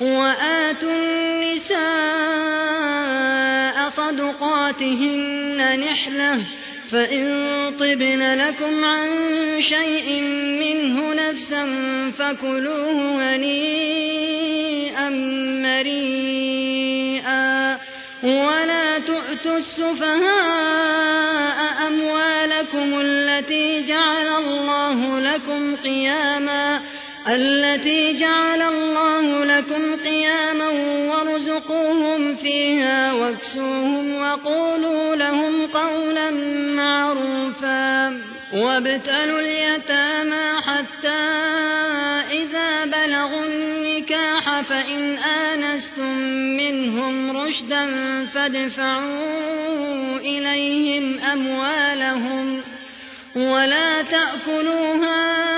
وآتوا النساء صدقاتهن نحلة فإن طبن لكم عن شيء منه نفسا فكلوه هنيئا مريئا. ولا تؤتوا السفهاء أموالكم التي جعل الله لكم قياما. التي جعل الله لكم قياما وارزقوهم فيها واكسوهم وقولوا لهم قولا معروفا وابتلوا اليتامى حتى إذا بلغوا النكاح فإن آنستم منهم رشدا فادفعوا إليهم أموالهم ولا تأكلوها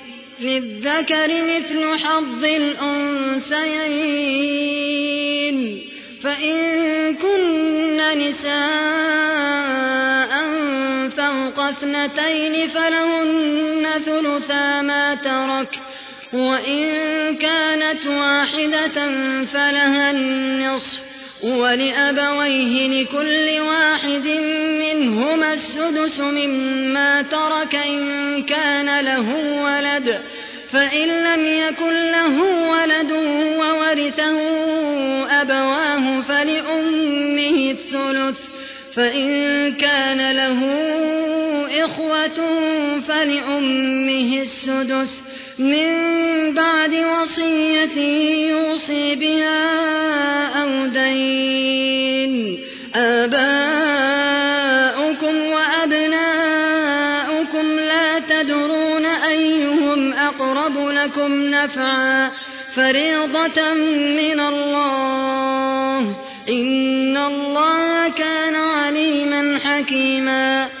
للذكر مثل حظ الأنثيين. فإن كن نساء فوق اثنتين فلهن ثلثا ما ترك وإن كانت واحدة فلها النصف. ولأبويه لكل واحد منهما السدس مما ترك إن كان له ولد. فإن لم يكن له ولد وورثه أبواه فلأمه الثلث. فإن كان له إخوة فلأمه السدس. من بعد وصية يوصي بها أو دين. آباؤكم وأبناؤكم لا تدرون أيهم أقرب لكم نفعا. فريضة من الله. إن الله كان عليما حكيما.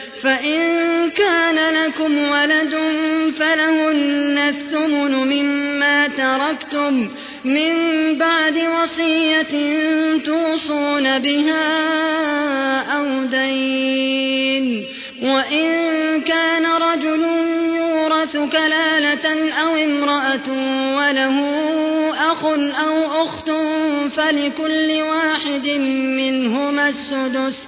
فإن كان لكم ولد فلهن الثمن مما تركتم من بعد وصية توصون بها أو دين وإن كان رجل يورث كلالة أو امرأة وله أخ أو أخت فلكل واحد منهما السدس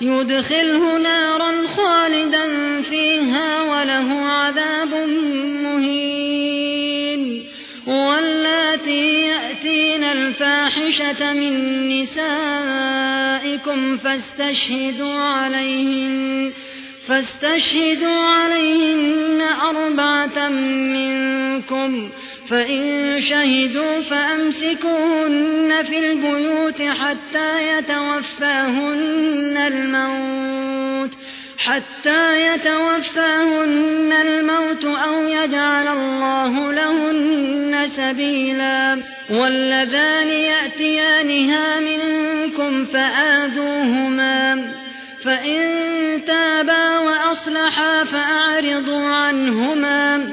يدخله نارا خالدا فيها وله عذاب مهين. واللاتي يأتين الفاحشة من نسائكم فاستشهدوا عليهن فاستشهدوا عليهن أربعة منكم. فإن شهدوا فأمسكوهن في البيوت حتى يتوفاهن الموت حتى يتوفاهن الموت أو يجعل الله لهن سبيلا واللذان يأتيانها منكم فآذوهما فإن تابا وأصلحا فأعرضوا عنهما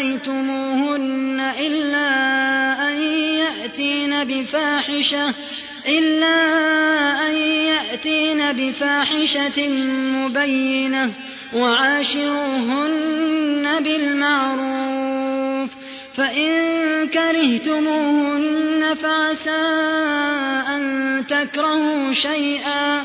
آتيتموهن إلا أن يأتين بفاحشة إلا أن يأتين بفاحشة مبينة وعاشروهن بالمعروف فإن كرهتموهن فعسى أن تكرهوا شيئا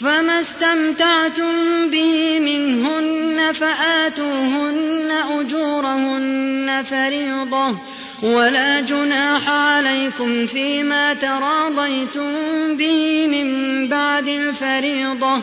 فما استمتعتم به منهن فآتوهن أجورهن فريضة ولا جناح عليكم فيما تراضيتم به من بعد الفريضة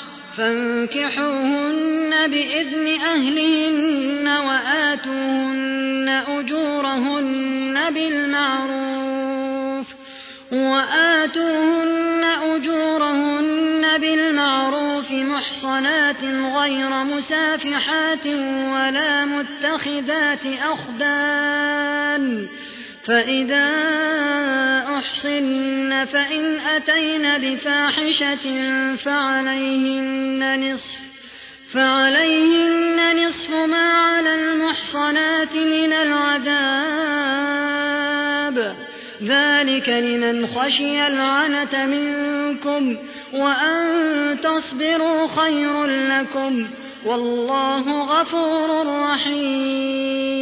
فانكحوهن بإذن أهلهن وآتوهن أجورهن بالمعروف وآتوهن أجورهن بالمعروف محصنات غير مسافحات ولا متخذات أخدان فإذا أحصن فإن أتين بفاحشة فعليهن نصف فعليهن نصف ما على المحصنات من العذاب ذلك لمن خشي العنة منكم وأن تصبروا خير لكم والله غفور رحيم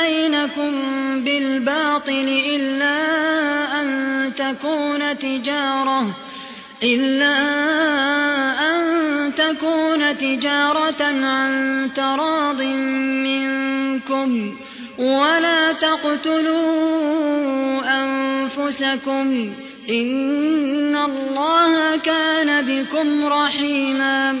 بينكم بالباطل إلا تجارة إلا أن تكون تجارة عن تراض منكم ولا تقتلوا أنفسكم إن الله كان بكم رحيما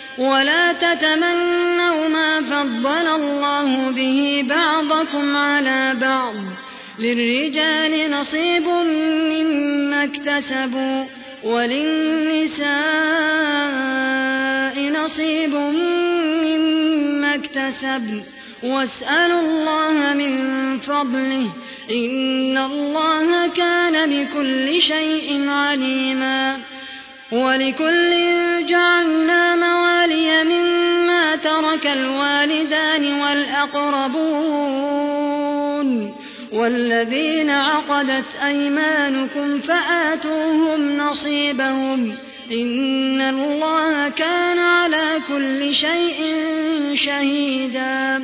ولا تتمنوا ما فضل الله به بعضكم على بعض. للرجال نصيب مما اكتسبوا وللنساء نصيب مما اكتسبن. واسألوا الله من فضله إن الله كان بكل شيء عليما. ولكل جعلنا موالي مما ترك الوالدان والأقربون والذين عقدت أيمانكم فآتوهم نصيبهم إن الله كان على كل شيء شهيدا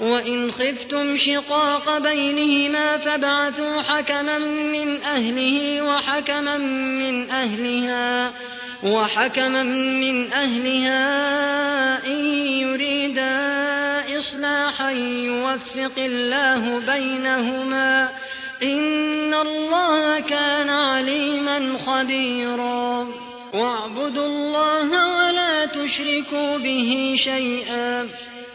وإن خفتم شقاق بينهما فابعثوا حكما من أهله وحكما من أهلها وحكما من أهلها إن يريدا إصلاحا يوفق الله بينهما إن الله كان عليما خبيرا واعبدوا الله ولا تشركوا به شيئا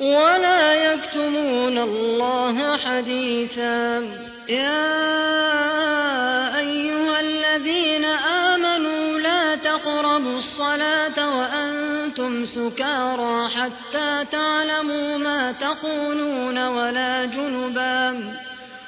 ولا يكتمون الله حديثا. يا أيها الذين آمنوا لا تقربوا الصلاة وأنتم سكارى حتى تعلموا ما تقولون ولا جنبا.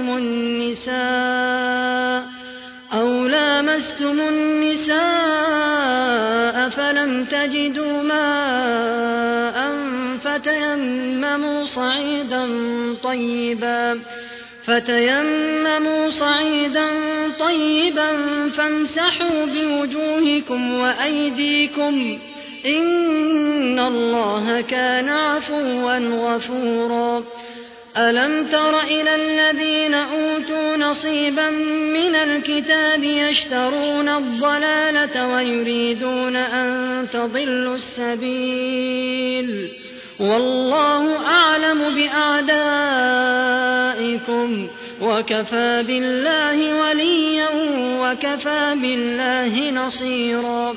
لامستم النساء أو لامستم النساء فلم تجدوا ماء فتيمموا صعيدا طيبا فتيمموا صعيدا طيبا فامسحوا بوجوهكم وأيديكم إن الله كان عفوا غفورا ألم تر إلى الذين أوتوا نصيبا من الكتاب يشترون الضلالة ويريدون أن تضلوا السبيل والله أعلم بأعدائكم وكفى بالله وليا وكفى بالله نصيرا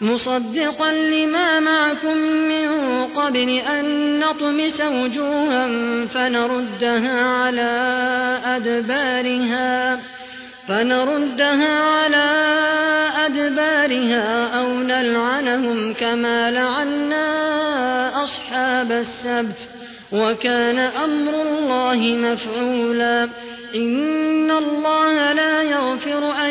مصدقا لما معكم من قبل أن نطمس وجوها فنردها على أدبارها فنردها على أدبارها أو نلعنهم كما لعنا أصحاب السبت. وكان أمر الله مفعولا. إن الله لا يغفر أن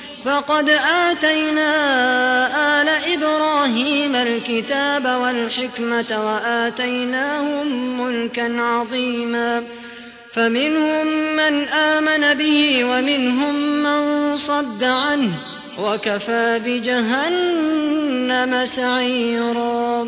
فقد آتينا آل إبراهيم الكتاب والحكمة وآتيناهم ملكا عظيما. فمنهم من آمن به ومنهم من صد عنه وكفى بجهنم سعيرا.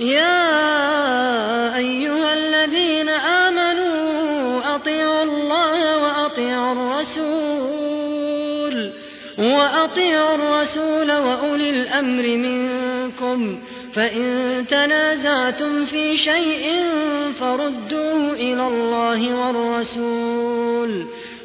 يا أيها الذين آمنوا أطيعوا الله وأطيعوا الرسول وأطيعوا الرسول وأولي الأمر منكم. فإن تنازعتم في شيء فردوه إلى الله والرسول.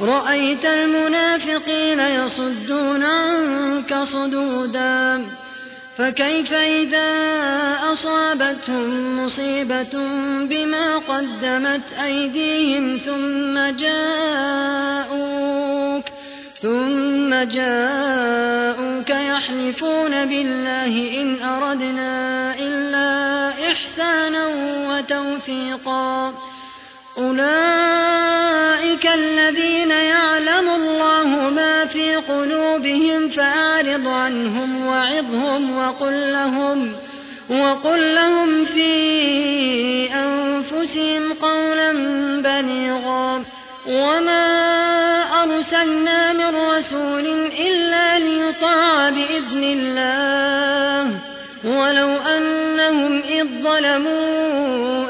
رأيت المنافقين يصدون عنك صدودا فكيف إذا أصابتهم مصيبة بما قدمت أيديهم ثم جاءوك ثم جاءوك يحلفون بالله إن أردنا إلا إحسانا وتوفيقا. أولئك الذين يعلم الله ما في قلوبهم فأعرض عنهم وعظهم وقل لهم وقل لهم في أنفسهم قولا بليغا. وما أرسلنا من رسول إلا ليطاع بإذن الله. ولو أنهم إذ ظلموا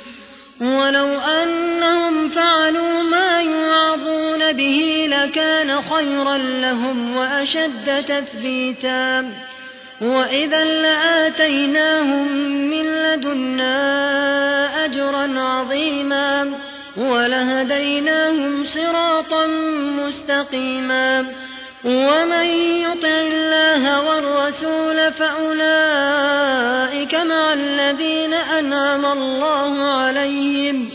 ولو أنهم فعلوا ما يوعظون به لكان خيرا لهم وأشد تثبيتا. وإذا لآتيناهم من لدنا أجرا عظيما ولهديناهم صراطا مستقيما. ومن يطع الله والرسول فأولئك مع الذين أنعم الله عليهم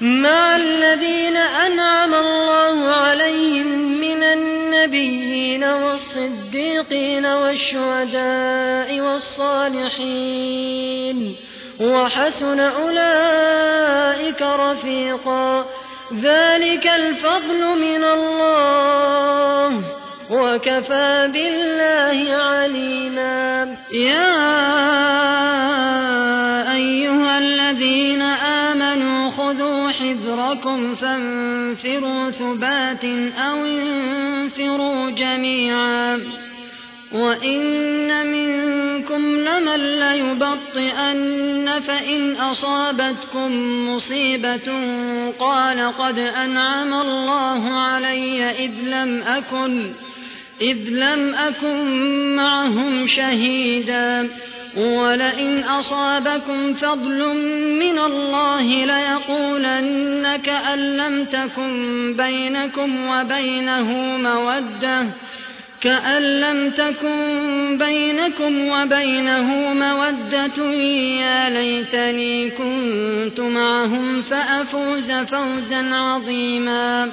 مع الذين أنعم الله عليهم من النبيين والصديقين والشهداء والصالحين. وحسن أولئك رفيقا. ذلك الفضل من الله. وكفى بالله عليما. يا أيها الذين آمنوا خذوا حذركم فانفروا ثبات أو انفروا جميعا. وإن منكم لمن ليبطئن فإن أصابتكم مصيبة قال قد أنعم الله علي إذ لم أكن إذ لم أكن معهم شهيدا ولئن أصابكم فضل من الله ليقولن كأن لم تكن بينكم وبينه مودة كأن لم تكن بينكم وبينه مودة يا ليتني كنت معهم فأفوز فوزا عظيما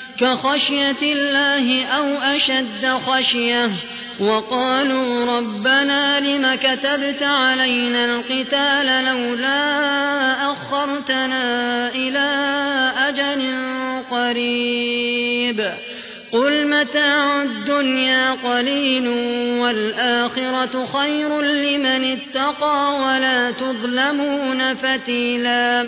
كخشية الله أو أشد خشية. وقالوا ربنا لم كتبت علينا القتال لولا أخرتنا إلى أجل قريب. قل متاع الدنيا قليل والآخرة خير لمن اتقى ولا تظلمون فتيلا.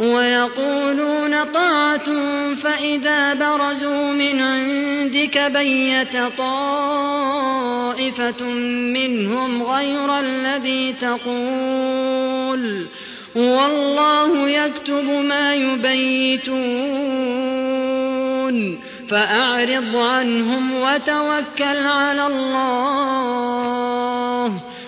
ويقولون طاعة فإذا برزوا من عندك بيت طائفة منهم غير الذي تقول. والله يكتب ما يبيتون. فأعرض عنهم وتوكل على الله.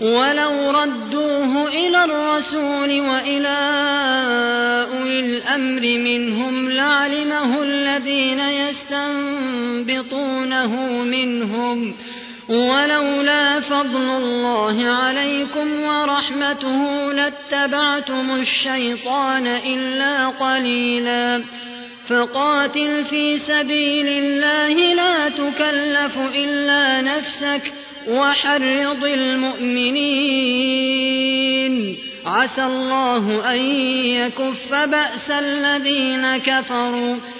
ولو ردوه إلى الرسول وإلى أولي الأمر منهم لعلمه الذين يستنبطونه منهم. ولولا فضل الله عليكم ورحمته لاتبعتم الشيطان إلا قليلا. فقاتل في سبيل الله لا تكلف إلا نفسك. وحرض المؤمنين. عسى الله أن يكف بأس الذين كفروا.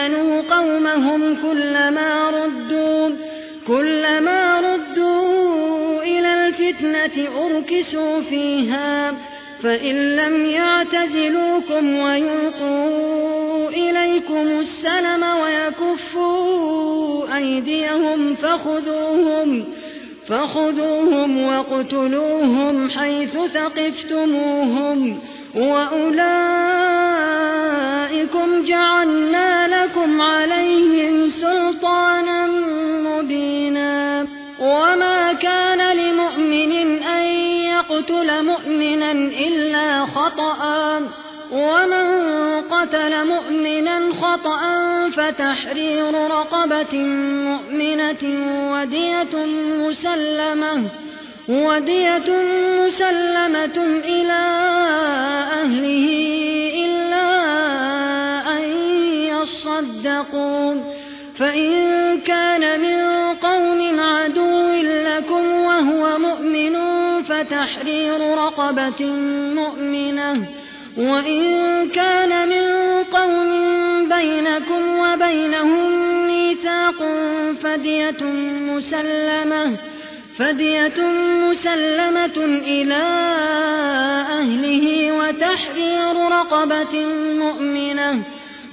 ويأمنوا قومهم كلما ردوا كلما ردوا إلى الفتنة أركسوا فيها فإن لم يعتزلوكم ويلقوا إليكم السلم ويكفوا أيديهم فخذوهم فخذوهم واقتلوهم حيث ثقفتموهم وأولئكم جعلنا لكم عليهم سلطانا مبينا. وما كان لمؤمن أن يقتل مؤمنا إلا خطأ. ومن قتل مؤمنا خطأ فتحرير رقبة مؤمنة ودية مسلمة ودية مسلمة إلى أهله. يصدقوا فإن كان من قوم عدو لكم وهو مؤمن فتحرير رقبة مؤمنة. وإن كان من قوم بينكم وبينهم ميثاق فدية مسلمة. فدية مسلمة إلى أهله وتحرير رقبة مؤمنة.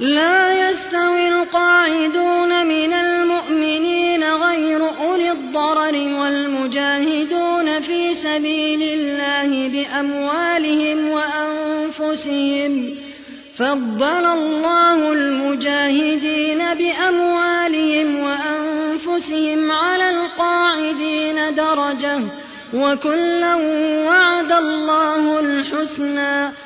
لا يستوي القاعدون من المؤمنين غير أولي الضرر والمجاهدون في سبيل الله بأموالهم وأنفسهم. فضل الله المجاهدين بأموالهم وأنفسهم على القاعدين درجة. وكلا وعد الله الحسنى.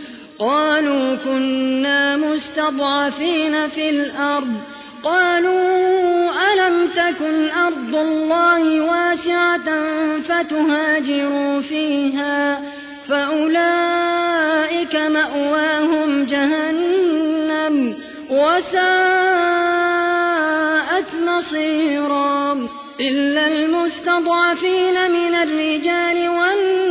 قالوا كنا مستضعفين في الأرض. قالوا ألم تكن أرض الله واسعة فتهاجروا فيها فأولئك مأواهم جهنم وساءت مصيرا إلا المستضعفين من الرجال والنساء.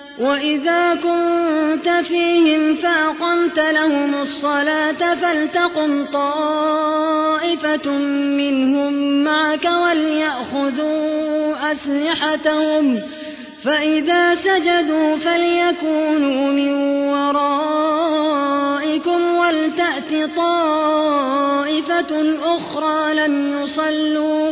وإذا كنت فيهم فأقمت لهم الصلاة فلتقم طائفة منهم معك وليأخذوا أسلحتهم فإذا سجدوا فليكونوا من ورائكم ولتأت طائفة أخرى لم يصلوا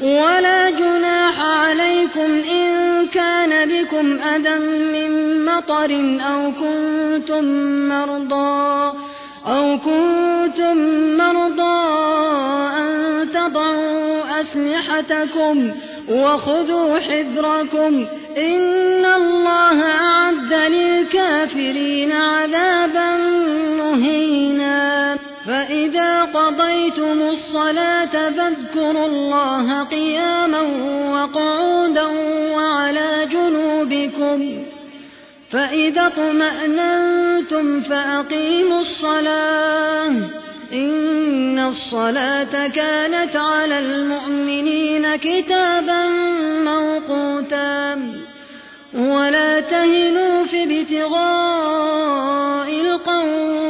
ولا جناح عليكم إن كان بكم أذى من مطر أو كنتم مرضى أو كنتم مرضى أن تضعوا أسلحتكم وخذوا حذركم إن الله أعد للكافرين عذابا مهينا فإذا قضيتم الصلاة فاذكروا الله قياما وقعودا وعلى جنوبكم فإذا اطمأننتم فأقيموا الصلاة إن الصلاة كانت على المؤمنين كتابا موقوتا ولا تهنوا في ابتغاء القوم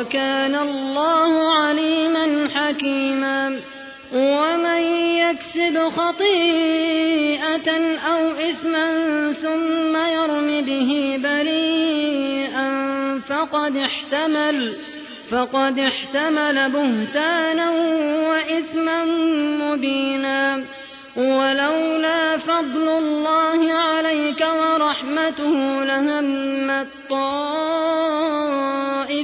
وكان الله عليما حكيما. ومن يكسب خطيئة أو إثما ثم يرم به بريئا فقد احتمل فقد احتمل بهتانا وإثما مبينا. ولولا فضل الله عليك ورحمته لهمت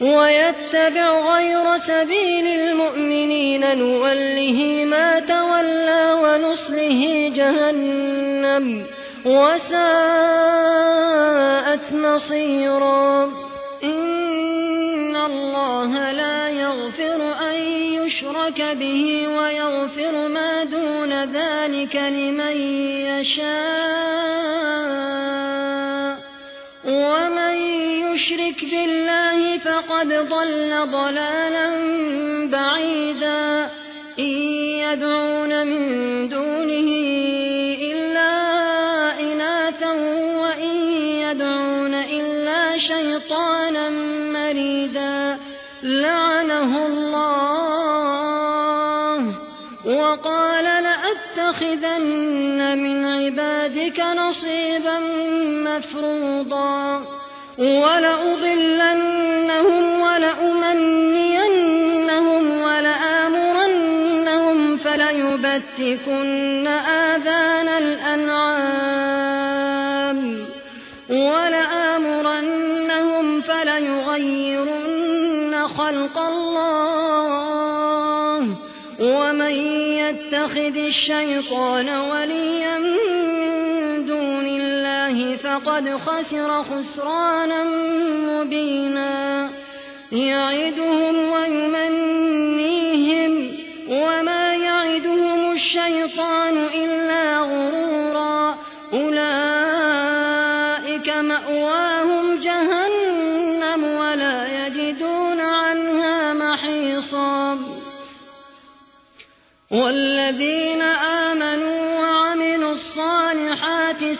ويتبع غير سبيل المؤمنين نوله ما تولى ونصله جهنم وساءت مصيرا. إن الله لا يغفر أن يشرك به ويغفر ما دون ذلك لمن يشاء. ومن يشرك بالله فقد ضل ضلالا بعيدا. إن يدعون من دونه إلا إناثا وإن يدعون إلا شيطانا مريدا. لعنه الله وقال لأتخذن من عبادك نصيبا مفروضا. ولأضلنهم ولأمنينهم ولآمرنهم فليبتكن آذان الأنعام ولآمرنهم فليغيرن خلق الله ومن يتخذ الشيطان وليا من دون الله فقد خسر خسرانا مبينا. يعدهم ويمنيهم وما يعدهم الشيطان إلا غرورا. أولئك مأواهم جهنم ولا يجدون عنها محيصا. والذين آمنوا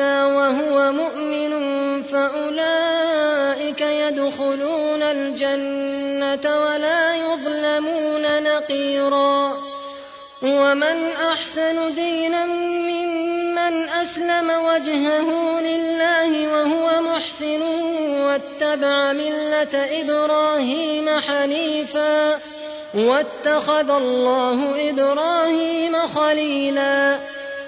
وهو مؤمن فأولئك يدخلون الجنة ولا يظلمون نقيرا ومن أحسن دينا ممن أسلم وجهه لله وهو محسن واتبع ملة إبراهيم حنيفا واتخذ الله إبراهيم خليلا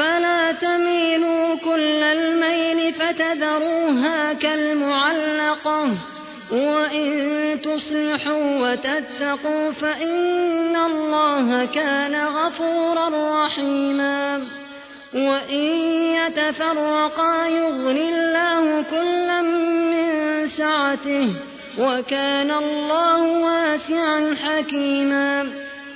فلا تميلوا كل الميل فتذروها كالمعلقة. وإن تصلحوا وتتقوا فإن الله كان غفورا رحيما. وإن يتفرقا يغن الله كلا من سعته. وكان الله واسعا حكيما.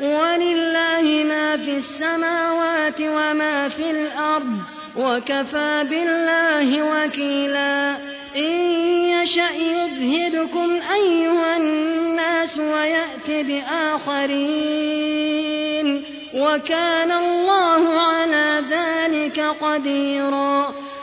ولله ما في السماوات وما في الأرض وكفى بالله وكيلا. إن يشأ يذهبكم أيها الناس ويأت بآخرين. وكان الله على ذلك قديرا.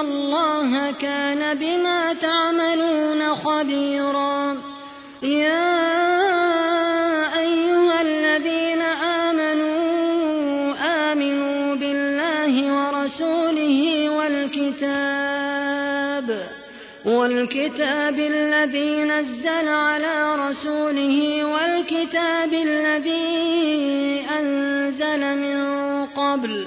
الله كان بما تعملون خبيرا يا أيها الذين آمنوا آمنوا بالله ورسوله والكتاب والكتاب الذي نزل على رسوله والكتاب الذي أنزل من قبل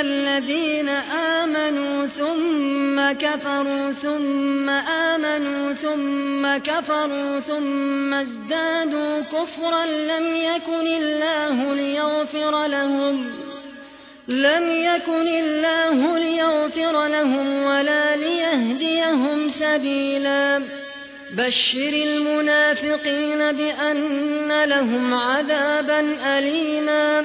الذين آمنوا ثم كفروا ثم آمنوا ثم كفروا ثم ازدادوا كفرا لم يكن الله ليغفر لهم لم يكن الله ليغفر لهم ولا ليهديهم سبيلا. بشر المنافقين بأن لهم عذابا أليما.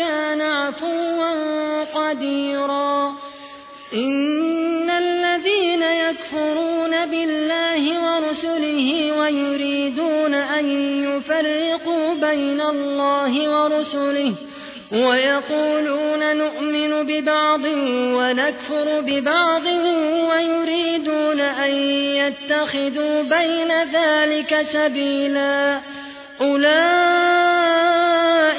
الله كان عفوا قديرا. إن الذين يكفرون بالله ورسله ويريدون أن يفرقوا بين الله ورسله ويقولون نؤمن ببعض ونكفر ببعض ويريدون أن يتخذوا بين ذلك سبيلا. أولئك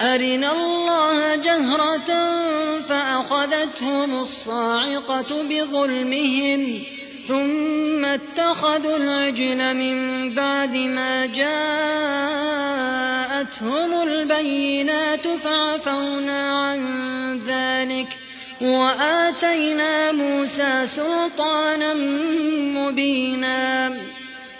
أرنا الله جهرة فأخذتهم الصاعقة بظلمهم ثم اتخذوا العجل من بعد ما جاءتهم البينات فعفونا عن ذلك وآتينا موسى سلطانا مبينا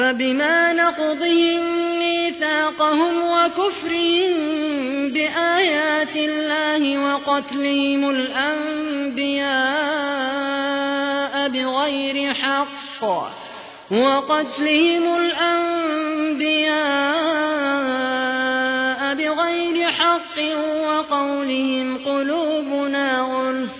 فبما نقضهم ميثاقهم وكفرهم بآيات الله وقتلهم الأنبياء بغير حق وقتلهم الأنبياء بغير حق وقولهم قلوبنا غلف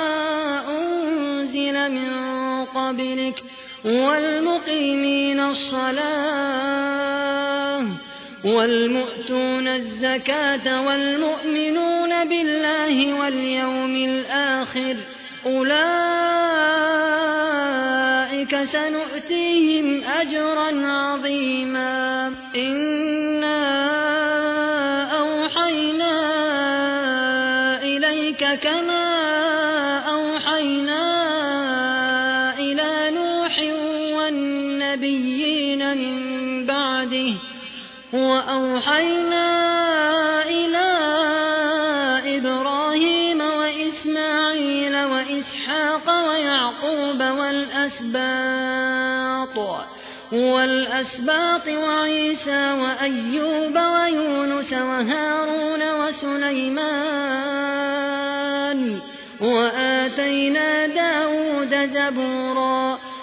أنزل من قبلك والمقيمين الصلاة والمؤتون الزكاة والمؤمنون بالله واليوم الآخر أولئك سنؤتيهم أجرا عظيما. إنا وأوحينا إلى إبراهيم وإسماعيل وإسحاق ويعقوب والأسباط والأسباط وعيسى وأيوب ويونس وهارون وسليمان وآتينا داود زبورا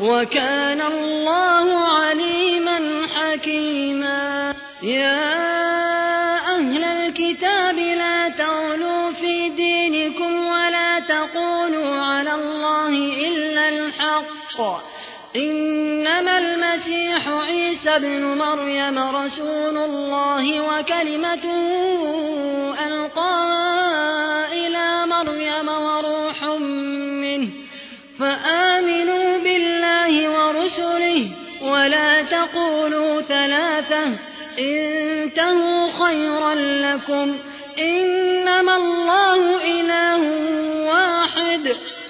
وكان الله عليما حكيما. يا أهل الكتاب لا تغلوا في دينكم ولا تقولوا على الله إلا الحق. إن إنما المسيح عيسى ابن مريم رسول الله وكلمته ألقاها إلى مريم وروح منه. فآمنوا ولا تقولوا ثلاثة. انتهوا خيرا لكم. إنما الله إله واحد.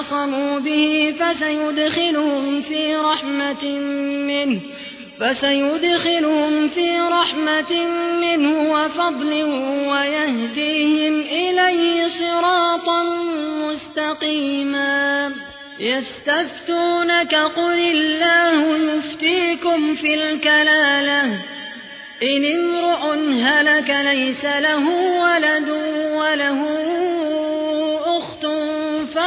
واعتصموا به فسيدخلهم في رحمة منه فسيدخلهم في رحمة منه وفضل ويهديهم إليه صراطا مستقيما. يستفتونك قل الله يفتيكم في الكلالة إن امرؤ هلك ليس له ولد وله